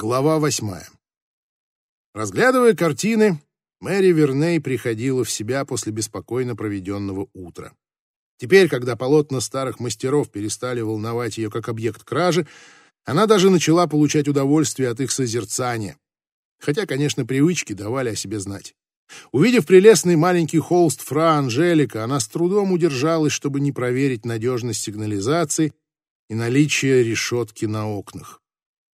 Глава восьмая. Разглядывая картины, Мэри Верней приходила в себя после беспокойно проведенного утра. Теперь, когда полотна старых мастеров перестали волновать ее как объект кражи, она даже начала получать удовольствие от их созерцания. Хотя, конечно, привычки давали о себе знать. Увидев прелестный маленький холст фра Анжелика, она с трудом удержалась, чтобы не проверить надежность сигнализации и наличие решетки на окнах.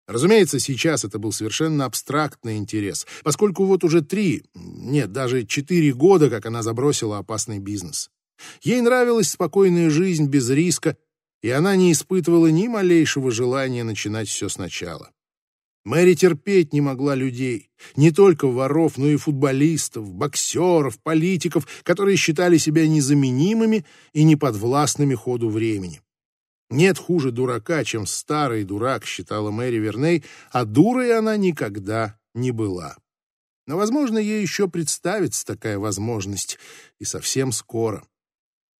Разумеется, сейчас это был совершенно абстрактный интерес, поскольку вот уже три, нет, даже четыре года, как она забросила опасный бизнес. Ей нравилась спокойная жизнь без риска, и она не испытывала ни малейшего желания начинать все сначала. Мэри терпеть не могла людей, не только воров, но и футболистов, боксеров, политиков, которые считали себя незаменимыми и неподвластными ходу времени. Нет хуже дурака, чем старый дурак, считала Мэри Верней, а дурой она никогда не была. Но, возможно, ей еще представится такая возможность, и совсем скоро.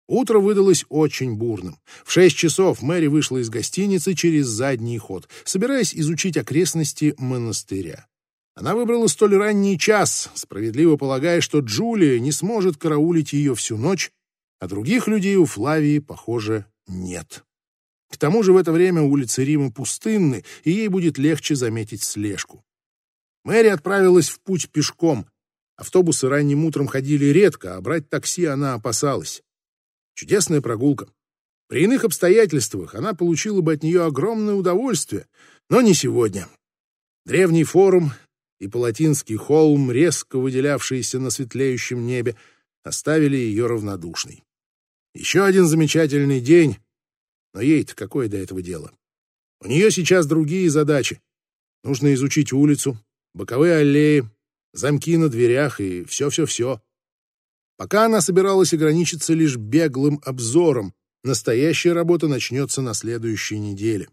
Утро выдалось очень бурным. В шесть часов Мэри вышла из гостиницы через задний ход, собираясь изучить окрестности монастыря. Она выбрала столь ранний час, справедливо полагая, что Джулия не сможет караулить ее всю ночь, а других людей у Флавии, похоже, нет. К тому же в это время улицы Рима пустынны, и ей будет легче заметить слежку. Мэри отправилась в путь пешком. Автобусы ранним утром ходили редко, а брать такси она опасалась. Чудесная прогулка. При иных обстоятельствах она получила бы от нее огромное удовольствие, но не сегодня. Древний форум и Палатинский холм, резко выделявшиеся на светлеющем небе, оставили ее равнодушной. Еще один замечательный день, но ей-то какое до этого дело? У нее сейчас другие задачи. Нужно изучить улицу, боковые аллеи, замки на дверях и все-все-все. Пока она собиралась ограничиться лишь беглым обзором, настоящая работа начнется на следующей неделе.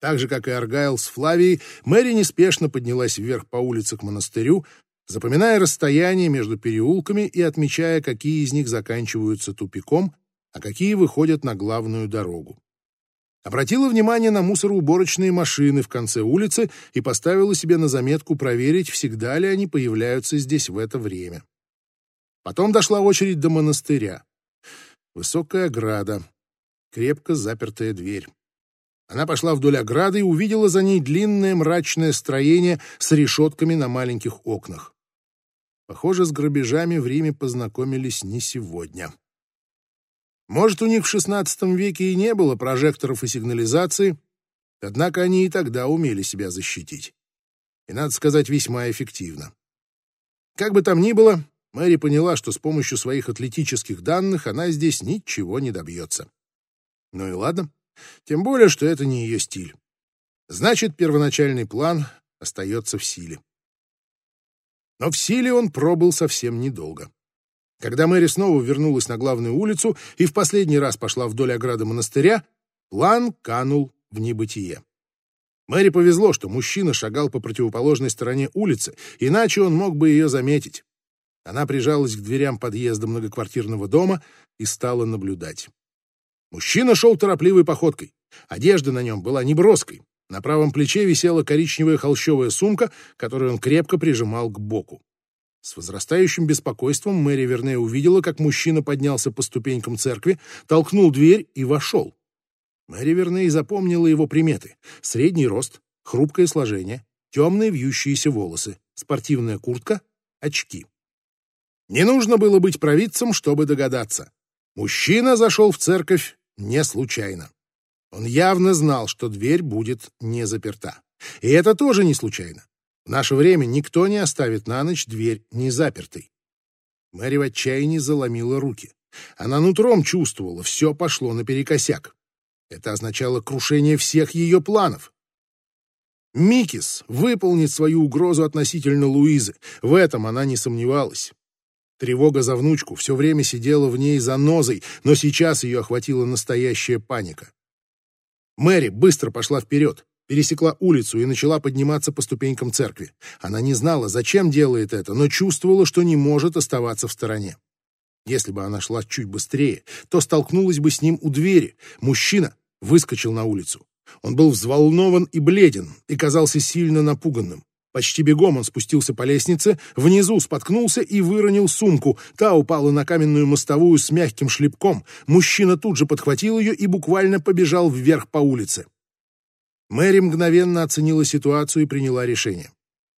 Так же, как и Аргайл с Флавией, Мэри неспешно поднялась вверх по улице к монастырю, запоминая расстояние между переулками и отмечая, какие из них заканчиваются тупиком, а какие выходят на главную дорогу. Обратила внимание на мусороуборочные машины в конце улицы и поставила себе на заметку проверить, всегда ли они появляются здесь в это время. Потом дошла очередь до монастыря. Высокая ограда, крепко запертая дверь. Она пошла вдоль ограды и увидела за ней длинное мрачное строение с решетками на маленьких окнах. Похоже, с грабежами в Риме познакомились не сегодня. Может, у них в XVI веке и не было прожекторов и сигнализации, однако они и тогда умели себя защитить. И, надо сказать, весьма эффективно. Как бы там ни было, Мэри поняла, что с помощью своих атлетических данных она здесь ничего не добьется. Ну и ладно. Тем более, что это не ее стиль. Значит, первоначальный план остается в силе. Но в силе он пробыл совсем недолго. Когда Мэри снова вернулась на главную улицу и в последний раз пошла вдоль ограды монастыря, план канул в небытие. Мэри повезло, что мужчина шагал по противоположной стороне улицы, иначе он мог бы ее заметить. Она прижалась к дверям подъезда многоквартирного дома и стала наблюдать. Мужчина шел торопливой походкой. Одежда на нем была неброской. На правом плече висела коричневая холщовая сумка, которую он крепко прижимал к боку. С возрастающим беспокойством Мэри Верне увидела, как мужчина поднялся по ступенькам церкви, толкнул дверь и вошел. Мэри Верне запомнила его приметы. Средний рост, хрупкое сложение, темные вьющиеся волосы, спортивная куртка, очки. Не нужно было быть провидцем, чтобы догадаться. Мужчина зашел в церковь не случайно. Он явно знал, что дверь будет не заперта. И это тоже не случайно. В наше время никто не оставит на ночь дверь не запертой. Мэри в отчаянии заломила руки. Она нутром чувствовала, все пошло наперекосяк. Это означало крушение всех ее планов. Микис выполнит свою угрозу относительно Луизы. В этом она не сомневалась. Тревога за внучку все время сидела в ней за нозой, но сейчас ее охватила настоящая паника. Мэри быстро пошла вперед, пересекла улицу и начала подниматься по ступенькам церкви. Она не знала, зачем делает это, но чувствовала, что не может оставаться в стороне. Если бы она шла чуть быстрее, то столкнулась бы с ним у двери. Мужчина выскочил на улицу. Он был взволнован и бледен, и казался сильно напуганным. Почти бегом он спустился по лестнице, внизу споткнулся и выронил сумку. Та упала на каменную мостовую с мягким шлепком. Мужчина тут же подхватил ее и буквально побежал вверх по улице. Мэри мгновенно оценила ситуацию и приняла решение.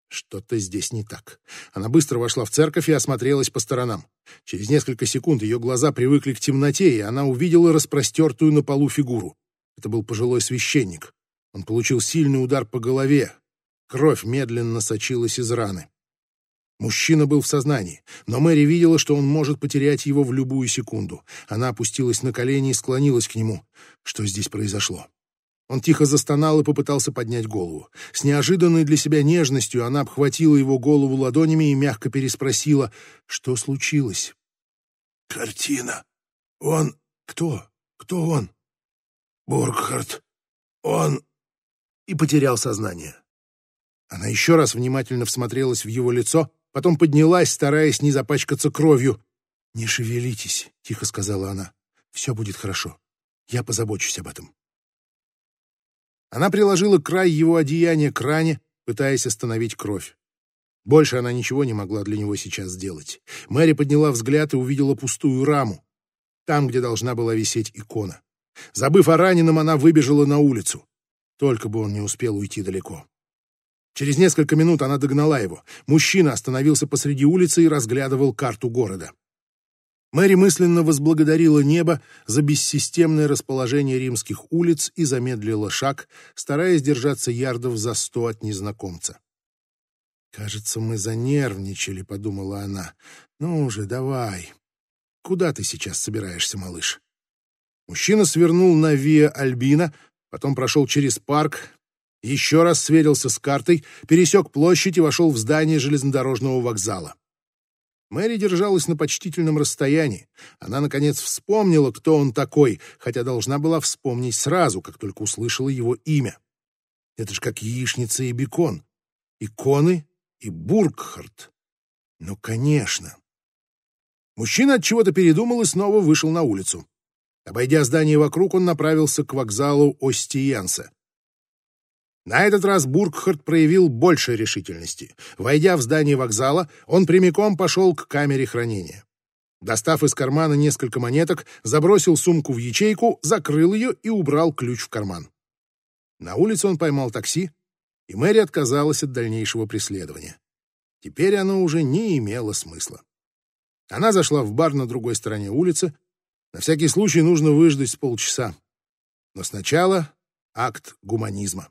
Что-то здесь не так. Она быстро вошла в церковь и осмотрелась по сторонам. Через несколько секунд ее глаза привыкли к темноте, и она увидела распростертую на полу фигуру. Это был пожилой священник. Он получил сильный удар по голове. Кровь медленно сочилась из раны. Мужчина был в сознании, но Мэри видела, что он может потерять его в любую секунду. Она опустилась на колени и склонилась к нему. Что здесь произошло? Он тихо застонал и попытался поднять голову. С неожиданной для себя нежностью она обхватила его голову ладонями и мягко переспросила, что случилось. «Картина. Он...» «Кто? Кто он?» «Бургхард. Он...» И потерял сознание. Она еще раз внимательно всмотрелась в его лицо, потом поднялась, стараясь не запачкаться кровью. «Не шевелитесь», — тихо сказала она. «Все будет хорошо. Я позабочусь об этом». Она приложила край его одеяния к ране, пытаясь остановить кровь. Больше она ничего не могла для него сейчас сделать. Мэри подняла взгляд и увидела пустую раму, там, где должна была висеть икона. Забыв о раненом, она выбежала на улицу. Только бы он не успел уйти далеко. Через несколько минут она догнала его. Мужчина остановился посреди улицы и разглядывал карту города. Мэри мысленно возблагодарила небо за бессистемное расположение римских улиц и замедлила шаг, стараясь держаться ярдов за сто от незнакомца. «Кажется, мы занервничали», — подумала она. «Ну уже, давай. Куда ты сейчас собираешься, малыш?» Мужчина свернул на Виа Альбина, потом прошел через парк, еще раз сверился с картой, пересек площадь и вошел в здание железнодорожного вокзала. Мэри держалась на почтительном расстоянии. Она, наконец, вспомнила, кто он такой, хотя должна была вспомнить сразу, как только услышала его имя. Это ж как яичница и бекон. Иконы и Бургхард. Ну, конечно. Мужчина от чего-то передумал и снова вышел на улицу. Обойдя здание вокруг, он направился к вокзалу Остиенса. На этот раз Бургхард проявил больше решительности. Войдя в здание вокзала, он прямиком пошел к камере хранения. Достав из кармана несколько монеток, забросил сумку в ячейку, закрыл ее и убрал ключ в карман. На улице он поймал такси, и Мэри отказалась от дальнейшего преследования. Теперь оно уже не имело смысла. Она зашла в бар на другой стороне улицы. На всякий случай нужно выждать полчаса. Но сначала акт гуманизма.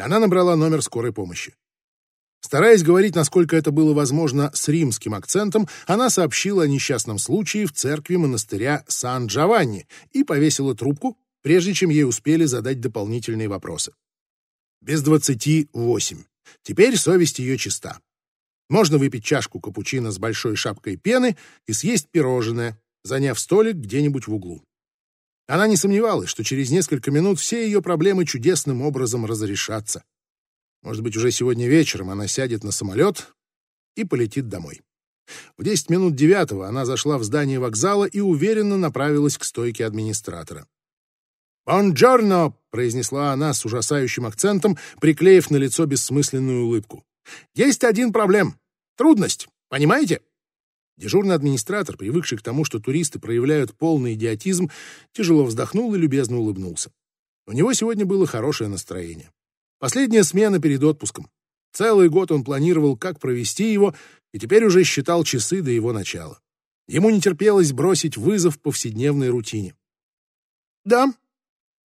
Она набрала номер скорой помощи. Стараясь говорить, насколько это было возможно, с римским акцентом, она сообщила о несчастном случае в церкви монастыря Сан-Джованни и повесила трубку, прежде чем ей успели задать дополнительные вопросы. Без двадцати восемь. Теперь совесть ее чиста. Можно выпить чашку капучино с большой шапкой пены и съесть пирожное, заняв столик где-нибудь в углу. Она не сомневалась, что через несколько минут все ее проблемы чудесным образом разрешатся. Может быть, уже сегодня вечером она сядет на самолет и полетит домой. В 10 минут девятого она зашла в здание вокзала и уверенно направилась к стойке администратора. «Бонджорно!» — произнесла она с ужасающим акцентом, приклеив на лицо бессмысленную улыбку. «Есть один проблем. Трудность. Понимаете?» Дежурный администратор, привыкший к тому, что туристы проявляют полный идиотизм, тяжело вздохнул и любезно улыбнулся. У него сегодня было хорошее настроение. Последняя смена перед отпуском. Целый год он планировал, как провести его, и теперь уже считал часы до его начала. Ему не терпелось бросить вызов повседневной рутине. «Да,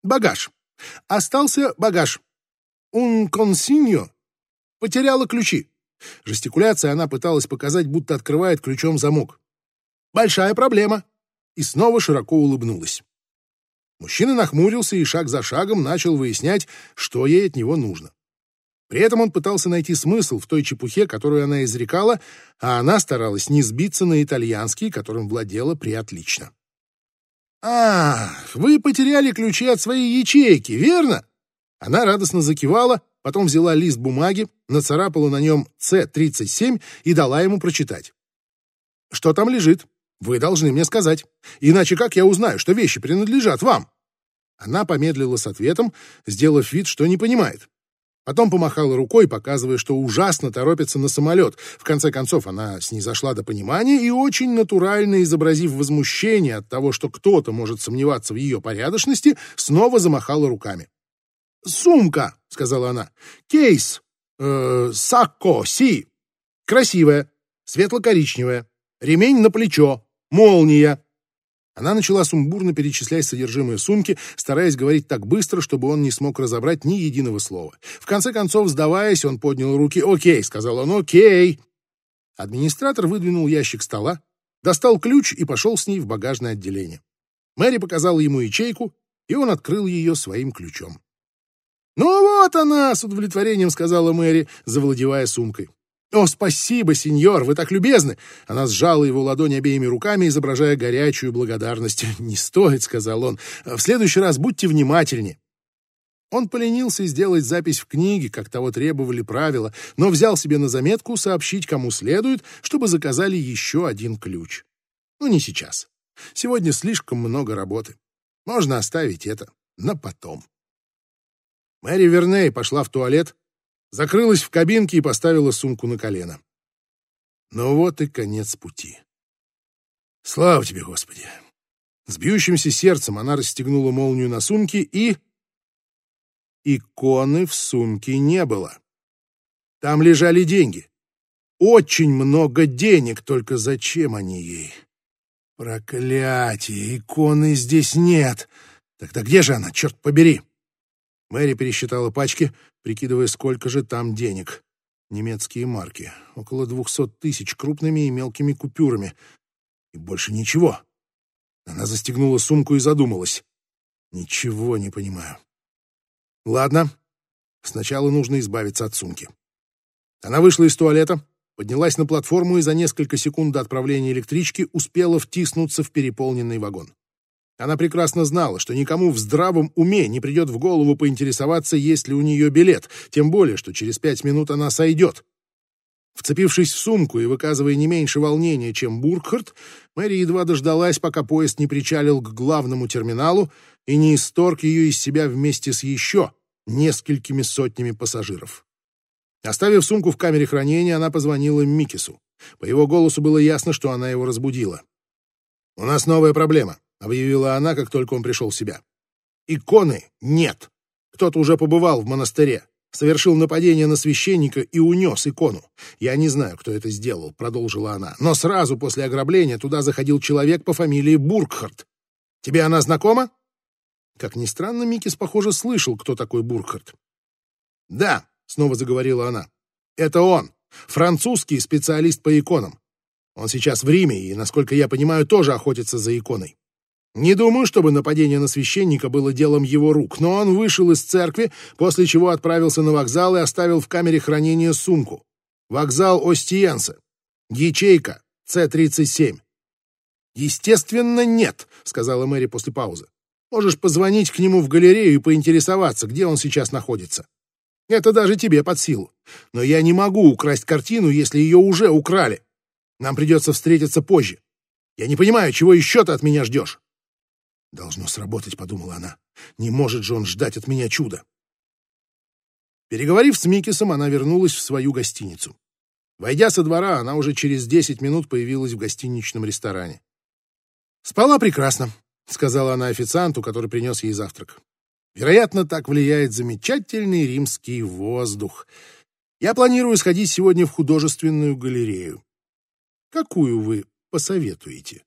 багаж. Остался багаж. Un consignio. Потеряла ключи. Жестикуляция она пыталась показать, будто открывает ключом замок. «Большая проблема!» И снова широко улыбнулась. Мужчина нахмурился и шаг за шагом начал выяснять, что ей от него нужно. При этом он пытался найти смысл в той чепухе, которую она изрекала, а она старалась не сбиться на итальянский, которым владела приотлично. «А, вы потеряли ключи от своей ячейки, верно?» Она радостно закивала, потом взяла лист бумаги, нацарапала на нем С-37 и дала ему прочитать. «Что там лежит? Вы должны мне сказать. Иначе как я узнаю, что вещи принадлежат вам?» Она помедлила с ответом, сделав вид, что не понимает. Потом помахала рукой, показывая, что ужасно торопится на самолет. В конце концов, она снизошла до понимания и, очень натурально изобразив возмущение от того, что кто-то может сомневаться в ее порядочности, снова замахала руками. «Сумка», — сказала она, — «кейс, э, сакко, си, красивая, светло-коричневая, ремень на плечо, молния, она начала сумбурно перечислять содержимое сумки, стараясь говорить так быстро, чтобы он не смог разобрать ни единого слова. В конце концов, сдаваясь, он поднял руки. «Окей», — сказал он, «окей». Администратор выдвинул ящик стола, достал ключ и пошел с ней в багажное отделение. Мэри показала ему ячейку, и он открыл ее своим ключом. «Ну вот она!» — с удовлетворением сказала Мэри, завладевая сумкой. «О, спасибо, сеньор, вы так любезны!» Она сжала его ладонь обеими руками, изображая горячую благодарность. «Не стоит», — сказал он. «В следующий раз будьте внимательнее». Он поленился сделать запись в книге, как того требовали правила, но взял себе на заметку сообщить, кому следует, чтобы заказали еще один ключ. Ну, не сейчас. Сегодня слишком много работы. Можно оставить это на потом. Мэри Верней пошла в туалет, закрылась в кабинке и поставила сумку на колено. Ну вот и конец пути. Слава тебе, Господи! С бьющимся сердцем она расстегнула молнию на сумке и... Иконы в сумке не было. Там лежали деньги. Очень много денег, только зачем они ей? Проклятие, иконы здесь нет. Тогда где же она, черт побери? Мэри пересчитала пачки, прикидывая, сколько же там денег. Немецкие марки. Около двухсот тысяч крупными и мелкими купюрами. И больше ничего. Она застегнула сумку и задумалась. Ничего не понимаю. Ладно, сначала нужно избавиться от сумки. Она вышла из туалета, поднялась на платформу и за несколько секунд до отправления электрички успела втиснуться в переполненный вагон. Она прекрасно знала, что никому в здравом уме не придет в голову поинтересоваться, есть ли у нее билет, тем более, что через пять минут она сойдет. Вцепившись в сумку и выказывая не меньше волнения, чем Буркхарт, Мэри едва дождалась, пока поезд не причалил к главному терминалу и не исторг ее из себя вместе с еще несколькими сотнями пассажиров. Оставив сумку в камере хранения, она позвонила Микису. По его голосу было ясно, что она его разбудила. «У нас новая проблема. — объявила она, как только он пришел в себя. «Иконы нет. Кто-то уже побывал в монастыре, совершил нападение на священника и унес икону. Я не знаю, кто это сделал», — продолжила она. «Но сразу после ограбления туда заходил человек по фамилии Буркхарт. Тебе она знакома?» Как ни странно, Микис, похоже, слышал, кто такой Буркхарт. «Да», — снова заговорила она, — «это он, французский специалист по иконам. Он сейчас в Риме и, насколько я понимаю, тоже охотится за иконой. Не думаю, чтобы нападение на священника было делом его рук, но он вышел из церкви, после чего отправился на вокзал и оставил в камере хранения сумку. Вокзал Остиенса. Ячейка С-37. «Естественно, нет», — сказала Мэри после паузы. «Можешь позвонить к нему в галерею и поинтересоваться, где он сейчас находится. Это даже тебе под силу. Но я не могу украсть картину, если ее уже украли. Нам придется встретиться позже. Я не понимаю, чего еще ты от меня ждешь?» «Должно сработать», — подумала она. «Не может же он ждать от меня чуда». Переговорив с Микисом, она вернулась в свою гостиницу. Войдя со двора, она уже через десять минут появилась в гостиничном ресторане. «Спала прекрасно», — сказала она официанту, который принес ей завтрак. «Вероятно, так влияет замечательный римский воздух. Я планирую сходить сегодня в художественную галерею. Какую вы посоветуете?»